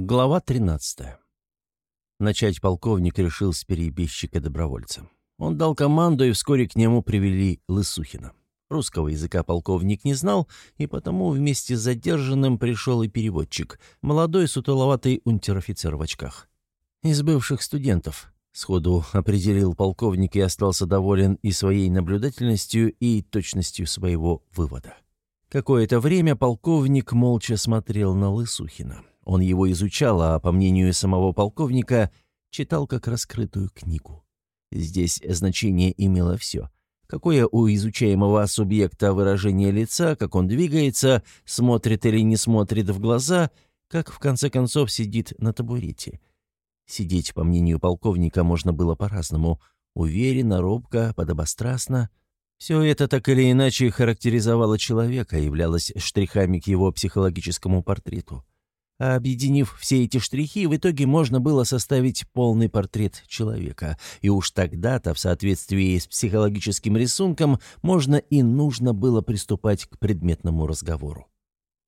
Глава 13. Начать полковник решил с перебежчика-добровольца. Он дал команду, и вскоре к нему привели Лысухина. Русского языка полковник не знал, и потому вместе с задержанным пришел и переводчик, молодой сутуловатый унтер-офицер в очках. «Из бывших студентов», — сходу определил полковник и остался доволен и своей наблюдательностью, и точностью своего вывода. Какое-то время полковник молча смотрел на Лысухина. Он его изучал, а, по мнению самого полковника, читал как раскрытую книгу. Здесь значение имело все. Какое у изучаемого субъекта выражение лица, как он двигается, смотрит или не смотрит в глаза, как в конце концов сидит на табурете. Сидеть, по мнению полковника, можно было по-разному. Уверенно, робко, подобострастно. Все это так или иначе характеризовало человека, являлось штрихами к его психологическому портрету. А объединив все эти штрихи, в итоге можно было составить полный портрет человека. И уж тогда-то, в соответствии с психологическим рисунком, можно и нужно было приступать к предметному разговору.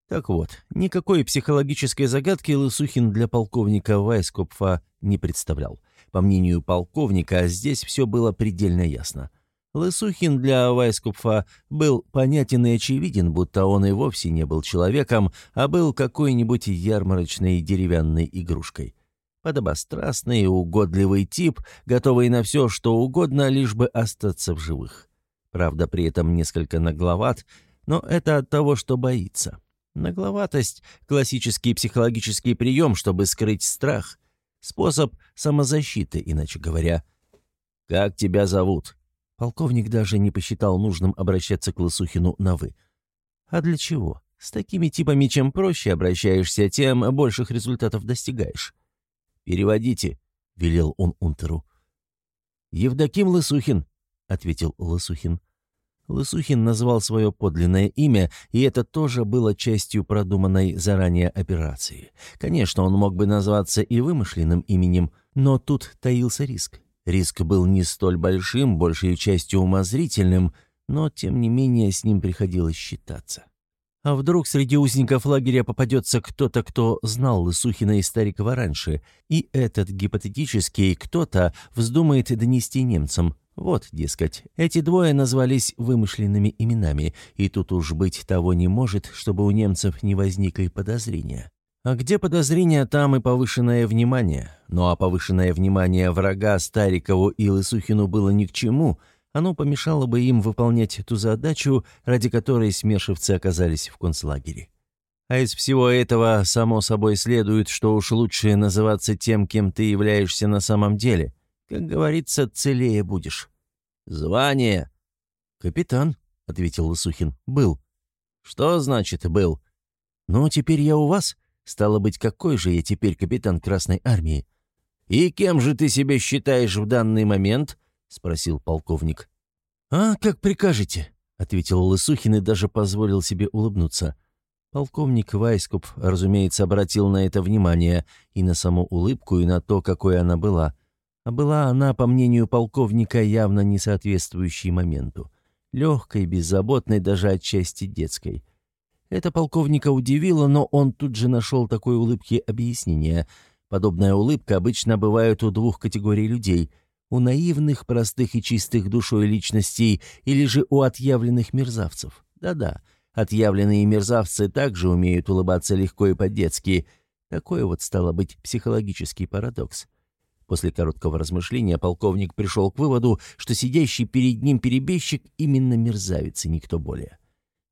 Так вот, никакой психологической загадки Лысухин для полковника Вайскопфа не представлял. По мнению полковника, здесь все было предельно ясно – Лысухин для Вайскупфа был понятен и очевиден, будто он и вовсе не был человеком, а был какой-нибудь ярмарочной деревянной игрушкой. Подобострастный и угодливый тип, готовый на все, что угодно, лишь бы остаться в живых. Правда, при этом несколько нагловат, но это от того, что боится. Нагловатость — классический психологический прием, чтобы скрыть страх. Способ самозащиты, иначе говоря. «Как тебя зовут?» Полковник даже не посчитал нужным обращаться к Лысухину на «вы». А для чего? С такими типами чем проще обращаешься, тем больших результатов достигаешь. «Переводите», — велел он Унтеру. «Евдоким Лысухин», — ответил Лысухин. Лысухин назвал свое подлинное имя, и это тоже было частью продуманной заранее операции. Конечно, он мог бы назваться и вымышленным именем, но тут таился риск. Риск был не столь большим, большей частью умозрительным, но, тем не менее, с ним приходилось считаться. А вдруг среди узников лагеря попадется кто-то, кто знал Лысухина и Старикова раньше, и этот гипотетический кто-то вздумает донести немцам. Вот, дескать, эти двое назвались вымышленными именами, и тут уж быть того не может, чтобы у немцев не возникли подозрения. А где подозрения, там и повышенное внимание. Ну а повышенное внимание врага Старикову и Лысухину было ни к чему, оно помешало бы им выполнять ту задачу, ради которой смешивцы оказались в концлагере. А из всего этого, само собой, следует, что уж лучше называться тем, кем ты являешься на самом деле. Как говорится, целее будешь. «Звание?» «Капитан», — ответил Лысухин. «Был». «Что значит «был»?» «Ну, теперь я у вас», Стало быть, какой же я теперь капитан Красной Армии? «И кем же ты себя считаешь в данный момент?» — спросил полковник. «А, как прикажете», — ответил Лысухин и даже позволил себе улыбнуться. Полковник Вайскуп, разумеется, обратил на это внимание и на саму улыбку, и на то, какой она была. А была она, по мнению полковника, явно не соответствующей моменту. Легкой, беззаботной, даже отчасти детской. Это полковника удивило, но он тут же нашел такой улыбки объяснение. Подобная улыбка обычно бывает у двух категорий людей – у наивных, простых и чистых душой личностей или же у отъявленных мерзавцев. Да-да, отъявленные мерзавцы также умеют улыбаться легко и по-детски. Такой вот стало быть психологический парадокс. После короткого размышления полковник пришел к выводу, что сидящий перед ним перебежчик именно мерзавец и никто более.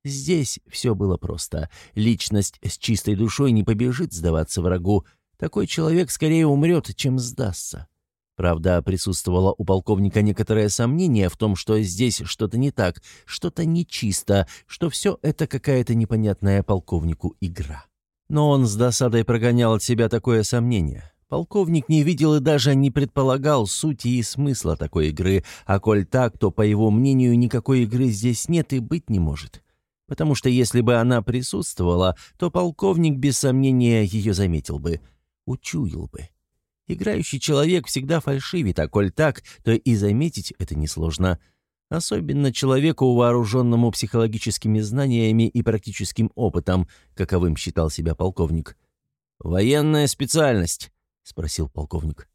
Здесь все было просто. Личность с чистой душой не побежит сдаваться врагу. Такой человек скорее умрет, чем сдастся. Правда, присутствовало у полковника некоторое сомнение в том, что здесь что-то не так, что-то нечисто, что все это какая-то непонятная полковнику игра. Но он с досадой прогонял от себя такое сомнение. Полковник не видел и даже не предполагал сути и смысла такой игры, а коль так, то, по его мнению, никакой игры здесь нет и быть не может потому что если бы она присутствовала, то полковник без сомнения ее заметил бы, учуял бы. Играющий человек всегда фальшивит, а коль так, то и заметить это несложно. Особенно человеку, вооруженному психологическими знаниями и практическим опытом, каковым считал себя полковник. «Военная специальность», — спросил полковник.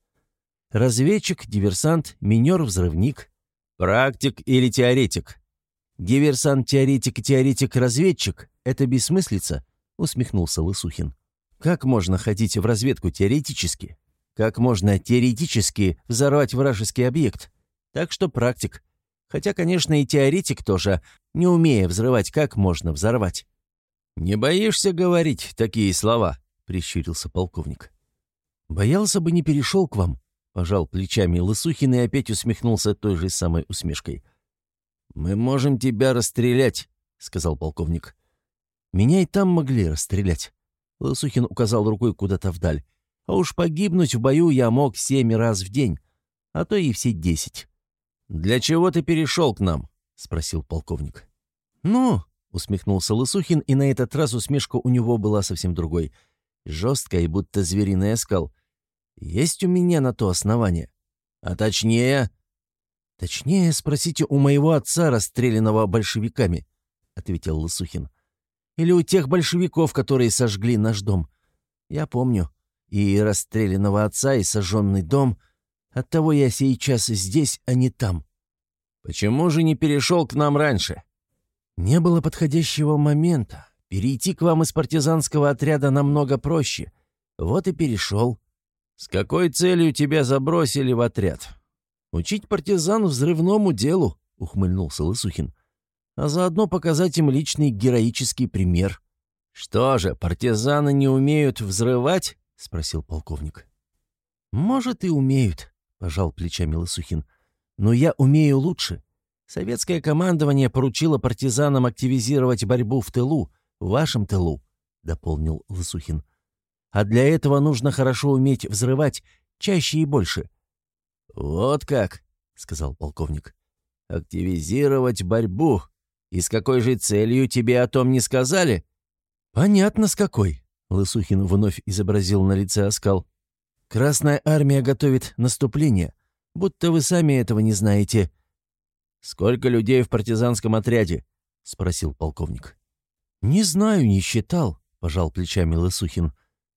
«Разведчик, диверсант, минер-взрывник, практик или теоретик?» «Диверсант, теоретик и теоретик-разведчик — это бессмыслица», — усмехнулся Лысухин. «Как можно ходить в разведку теоретически? Как можно теоретически взорвать вражеский объект? Так что практик. Хотя, конечно, и теоретик тоже, не умея взрывать, как можно взорвать». «Не боишься говорить такие слова?» — прищурился полковник. «Боялся бы, не перешел к вам», — пожал плечами Лысухин и опять усмехнулся той же самой усмешкой. «Мы можем тебя расстрелять», — сказал полковник. «Меня и там могли расстрелять». Лысухин указал рукой куда-то вдаль. «А уж погибнуть в бою я мог семь раз в день, а то и все десять». «Для чего ты перешел к нам?» — спросил полковник. «Ну», — усмехнулся Лысухин, и на этот раз усмешка у него была совсем другой. Жесткая, будто звериный оскал. «Есть у меня на то основание. А точнее...» «Точнее, спросите у моего отца, расстрелянного большевиками», — ответил Лысухин. «Или у тех большевиков, которые сожгли наш дом. Я помню. И расстрелянного отца, и сожженный дом. Оттого я сейчас здесь, а не там». «Почему же не перешел к нам раньше?» «Не было подходящего момента. Перейти к вам из партизанского отряда намного проще. Вот и перешел». «С какой целью тебя забросили в отряд?» «Учить партизан взрывному делу», — ухмыльнулся Лысухин. «А заодно показать им личный героический пример». «Что же, партизаны не умеют взрывать?» — спросил полковник. «Может, и умеют», — пожал плечами Лысухин. «Но я умею лучше. Советское командование поручило партизанам активизировать борьбу в тылу, в вашем тылу», — дополнил Лысухин. «А для этого нужно хорошо уметь взрывать, чаще и больше. «Вот как», — сказал полковник. «Активизировать борьбу. И с какой же целью тебе о том не сказали?» «Понятно, с какой», — Лысухин вновь изобразил на лице оскал. «Красная армия готовит наступление. Будто вы сами этого не знаете». «Сколько людей в партизанском отряде?» — спросил полковник. «Не знаю, не считал», — пожал плечами Лысухин.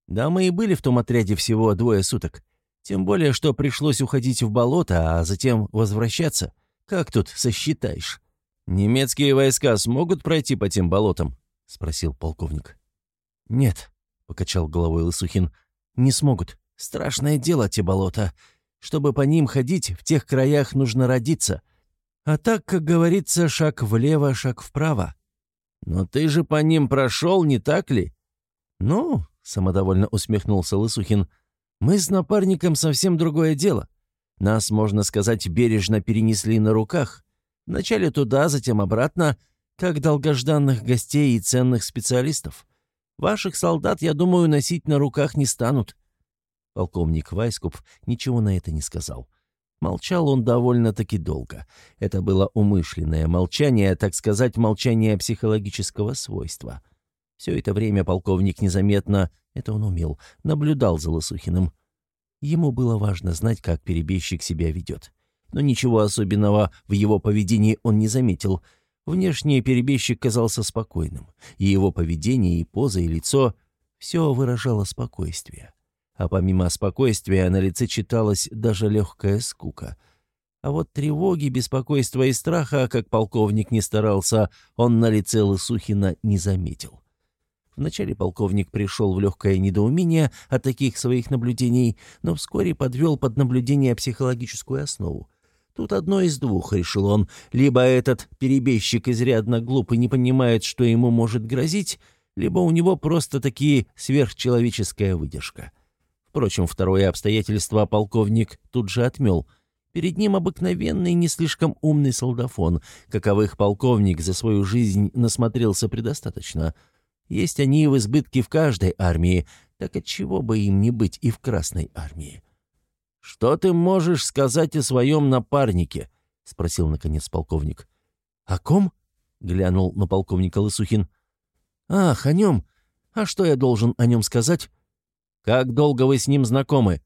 «Да мы и были в том отряде всего двое суток. Тем более, что пришлось уходить в болото, а затем возвращаться. Как тут сосчитаешь?» «Немецкие войска смогут пройти по тем болотам?» — спросил полковник. «Нет», — покачал головой Лысухин, — «не смогут. Страшное дело те болота. Чтобы по ним ходить, в тех краях нужно родиться. А так, как говорится, шаг влево, шаг вправо». «Но ты же по ним прошел, не так ли?» «Ну», — самодовольно усмехнулся Лысухин, — мы с напарником совсем другое дело. Нас, можно сказать, бережно перенесли на руках. Вначале туда, затем обратно, как долгожданных гостей и ценных специалистов. Ваших солдат, я думаю, носить на руках не станут». Полковник Вайскуп ничего на это не сказал. Молчал он довольно-таки долго. Это было умышленное молчание, так сказать, молчание психологического свойства. Все это время полковник незаметно это он умел, наблюдал за Лосухиным. Ему было важно знать, как перебежчик себя ведет. Но ничего особенного в его поведении он не заметил. Внешне перебежчик казался спокойным, и его поведение, и поза, и лицо — все выражало спокойствие. А помимо спокойствия на лице читалась даже легкая скука. А вот тревоги, беспокойства и страха, как полковник не старался, он на лице Лысухина не заметил. Вначале полковник пришел в легкое недоумение от таких своих наблюдений, но вскоре подвел под наблюдение психологическую основу. Тут одно из двух, решил он. Либо этот перебежчик изрядно глуп и не понимает, что ему может грозить, либо у него просто-таки сверхчеловеческая выдержка. Впрочем, второе обстоятельство полковник тут же отмел. Перед ним обыкновенный, не слишком умный солдафон, каковых полковник за свою жизнь насмотрелся предостаточно — есть они в избытке в каждой армии, так отчего бы им не быть и в Красной армии? «Что ты можешь сказать о своем напарнике?» — спросил, наконец, полковник. «О ком?» — глянул на полковника Лысухин. «Ах, о нем. А что я должен о нем сказать?» «Как долго вы с ним знакомы?»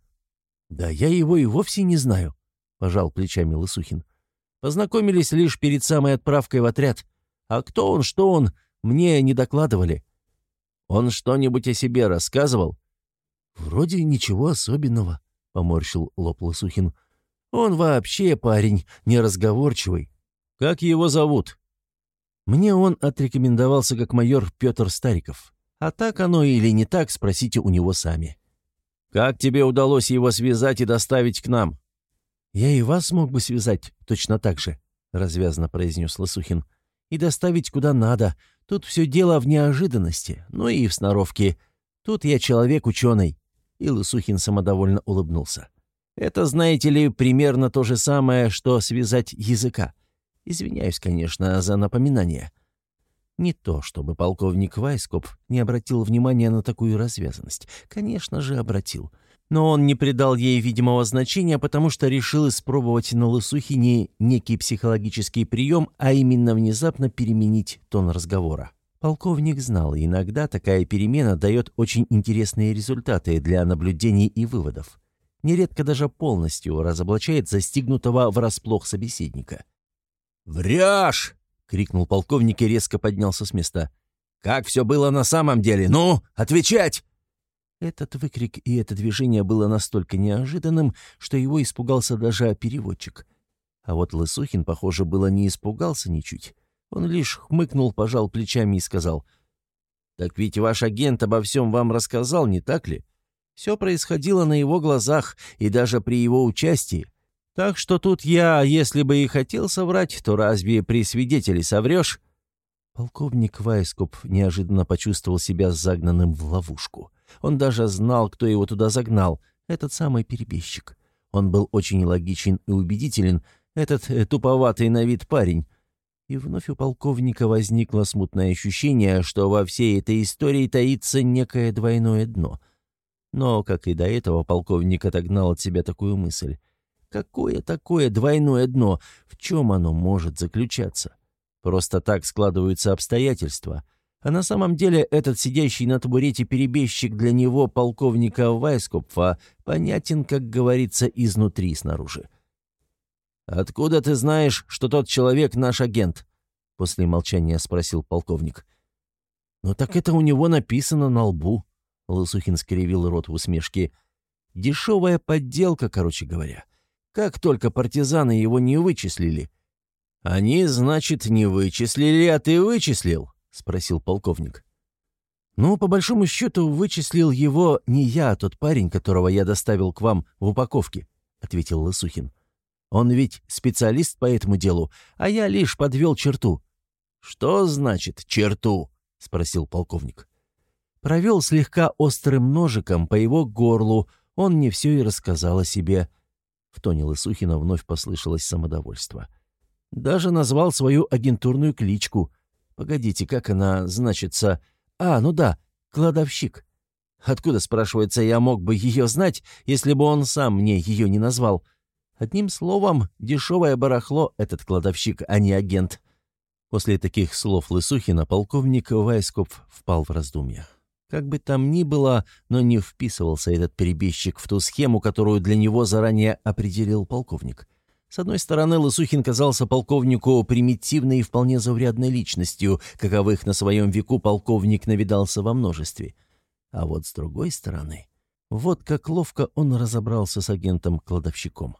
«Да я его и вовсе не знаю», — пожал плечами Лысухин. «Познакомились лишь перед самой отправкой в отряд. А кто он, что он, мне не докладывали. Он что-нибудь о себе рассказывал? «Вроде ничего особенного», — поморщил лоб Лосухин. «Он вообще парень неразговорчивый. Как его зовут?» Мне он отрекомендовался как майор Петр Стариков. А так оно или не так, спросите у него сами. «Как тебе удалось его связать и доставить к нам?» «Я и вас мог бы связать точно так же», — развязно произнес Лосухин. «И доставить куда надо. Тут все дело в неожиданности, ну и в сноровке. Тут я человек ученый». И Лысухин самодовольно улыбнулся. «Это, знаете ли, примерно то же самое, что связать языка. Извиняюсь, конечно, за напоминание». Не то, чтобы полковник Вайскоп не обратил внимания на такую развязанность. Конечно же, обратил. Но он не придал ей видимого значения, потому что решил испробовать на Лысухине некий психологический прием, а именно внезапно переменить тон разговора. Полковник знал, иногда такая перемена дает очень интересные результаты для наблюдений и выводов. Нередко даже полностью разоблачает застигнутого врасплох собеседника. «Вряжь!» — крикнул полковник и резко поднялся с места. «Как все было на самом деле? Ну, отвечать!» Этот выкрик и это движение было настолько неожиданным, что его испугался даже переводчик. А вот Лысухин, похоже, было не испугался ничуть. Он лишь хмыкнул, пожал плечами и сказал, «Так ведь ваш агент обо всем вам рассказал, не так ли? Все происходило на его глазах и даже при его участии. Так что тут я, если бы и хотел соврать, то разве при свидетеле соврешь?» Полковник Вайскоп неожиданно почувствовал себя загнанным в ловушку. Он даже знал, кто его туда загнал, этот самый перебежчик. Он был очень логичен и убедителен, этот э, туповатый на вид парень. И вновь у полковника возникло смутное ощущение, что во всей этой истории таится некое двойное дно. Но, как и до этого, полковник отогнал от себя такую мысль. Какое такое двойное дно? В чем оно может заключаться? Просто так складываются обстоятельства — а на самом деле этот сидящий на табурете перебежчик для него, полковника Вайскопфа, понятен, как говорится, изнутри снаружи. «Откуда ты знаешь, что тот человек наш агент?» — после молчания спросил полковник. «Ну так это у него написано на лбу», — Лысухин скривил рот в усмешке. «Дешевая подделка, короче говоря. Как только партизаны его не вычислили». «Они, значит, не вычислили, а ты вычислил?» — спросил полковник. «Ну, по большому счету, вычислил его не я, а тот парень, которого я доставил к вам в упаковке», — ответил Лысухин. «Он ведь специалист по этому делу, а я лишь подвел черту». «Что значит черту?» — спросил полковник. Провел слегка острым ножиком по его горлу, он мне все и рассказал о себе. В тоне Лысухина вновь послышалось самодовольство. Даже назвал свою агентурную кличку — Погодите, как она значится? А, ну да, кладовщик. Откуда, спрашивается, я мог бы ее знать, если бы он сам мне ее не назвал? Одним словом, дешевое барахло этот кладовщик, а не агент. После таких слов Лысухина полковник Вайскоп впал в раздумья. Как бы там ни было, но не вписывался этот перебежчик в ту схему, которую для него заранее определил полковник. С одной стороны, Лысухин казался полковнику примитивной и вполне заурядной личностью, каковых на своем веку полковник навидался во множестве. А вот с другой стороны, вот как ловко он разобрался с агентом-кладовщиком.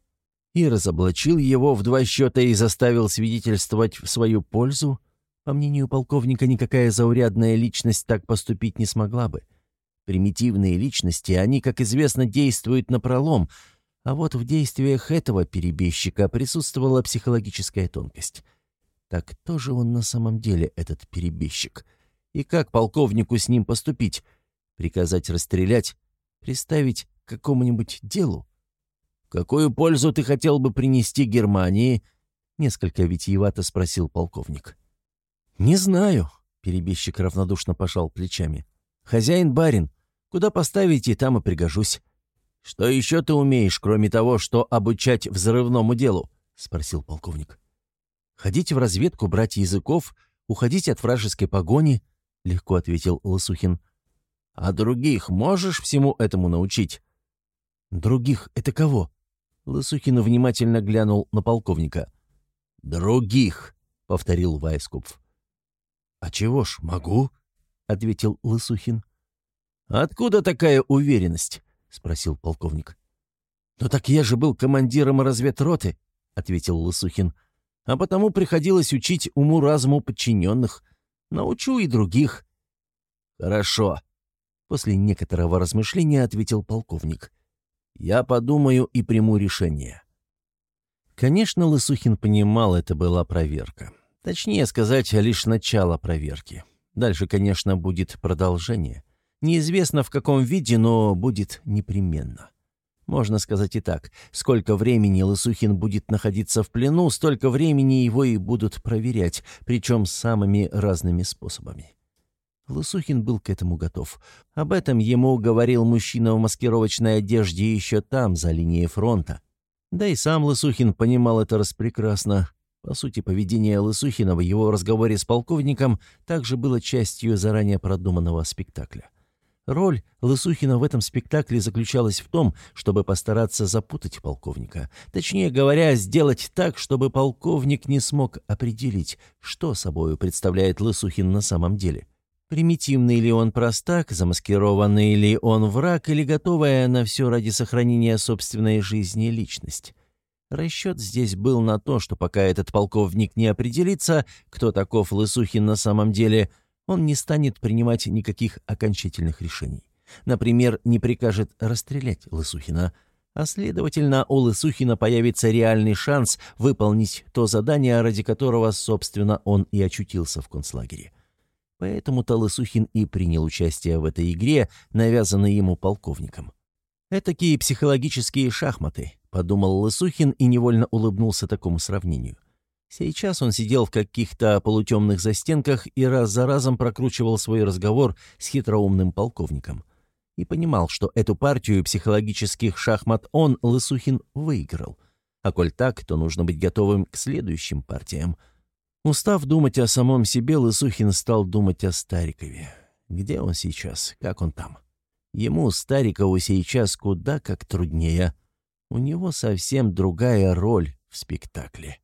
И разоблачил его в два счета и заставил свидетельствовать в свою пользу. По мнению полковника, никакая заурядная личность так поступить не смогла бы. Примитивные личности, они, как известно, действуют напролом — а вот в действиях этого перебежчика присутствовала психологическая тонкость. Так кто же он на самом деле, этот перебежчик? И как полковнику с ним поступить? Приказать расстрелять? Приставить к какому-нибудь делу? «Какую пользу ты хотел бы принести Германии?» Несколько витиевато спросил полковник. «Не знаю», — перебежчик равнодушно пожал плечами. «Хозяин барин. Куда поставите, там и пригожусь. «Что еще ты умеешь, кроме того, что обучать взрывному делу?» — спросил полковник. «Ходить в разведку, брать языков, уходить от вражеской погони», — легко ответил Лосухин. «А других можешь всему этому научить?» «Других — это кого?» Лысухин внимательно глянул на полковника. «Других», — повторил Вайскупф. «А чего ж, могу», — ответил Лысухин. «Откуда такая уверенность?» — спросил полковник. «Ну так я же был командиром разведроты», — ответил Лысухин. «А потому приходилось учить уму-разуму подчиненных. Научу и других». «Хорошо», — после некоторого размышления ответил полковник. «Я подумаю и приму решение». Конечно, Лысухин понимал, это была проверка. Точнее сказать, лишь начало проверки. Дальше, конечно, будет продолжение. Неизвестно в каком виде, но будет непременно. Можно сказать и так. Сколько времени Лысухин будет находиться в плену, столько времени его и будут проверять, причем самыми разными способами. Лысухин был к этому готов. Об этом ему говорил мужчина в маскировочной одежде еще там, за линией фронта. Да и сам Лысухин понимал это распрекрасно. По сути, поведение Лысухина в его разговоре с полковником также было частью заранее продуманного спектакля. Роль Лысухина в этом спектакле заключалась в том, чтобы постараться запутать полковника. Точнее говоря, сделать так, чтобы полковник не смог определить, что собою представляет Лысухин на самом деле. Примитивный ли он простак, замаскированный ли он враг или готовая на все ради сохранения собственной жизни личность. Расчет здесь был на то, что пока этот полковник не определится, кто таков Лысухин на самом деле – он не станет принимать никаких окончательных решений. Например, не прикажет расстрелять Лысухина, а следовательно, у Лысухина появится реальный шанс выполнить то задание, ради которого, собственно, он и очутился в концлагере. Поэтому-то Лысухин и принял участие в этой игре, навязанной ему полковником. «Этакие психологические шахматы», — подумал Лысухин и невольно улыбнулся такому сравнению. Сейчас он сидел в каких-то полутемных застенках и раз за разом прокручивал свой разговор с хитроумным полковником. И понимал, что эту партию психологических шахмат он, Лысухин, выиграл. А коль так, то нужно быть готовым к следующим партиям. Устав думать о самом себе, Лысухин стал думать о Старикове. Где он сейчас? Как он там? Ему, Старикову, сейчас куда как труднее. У него совсем другая роль в спектакле.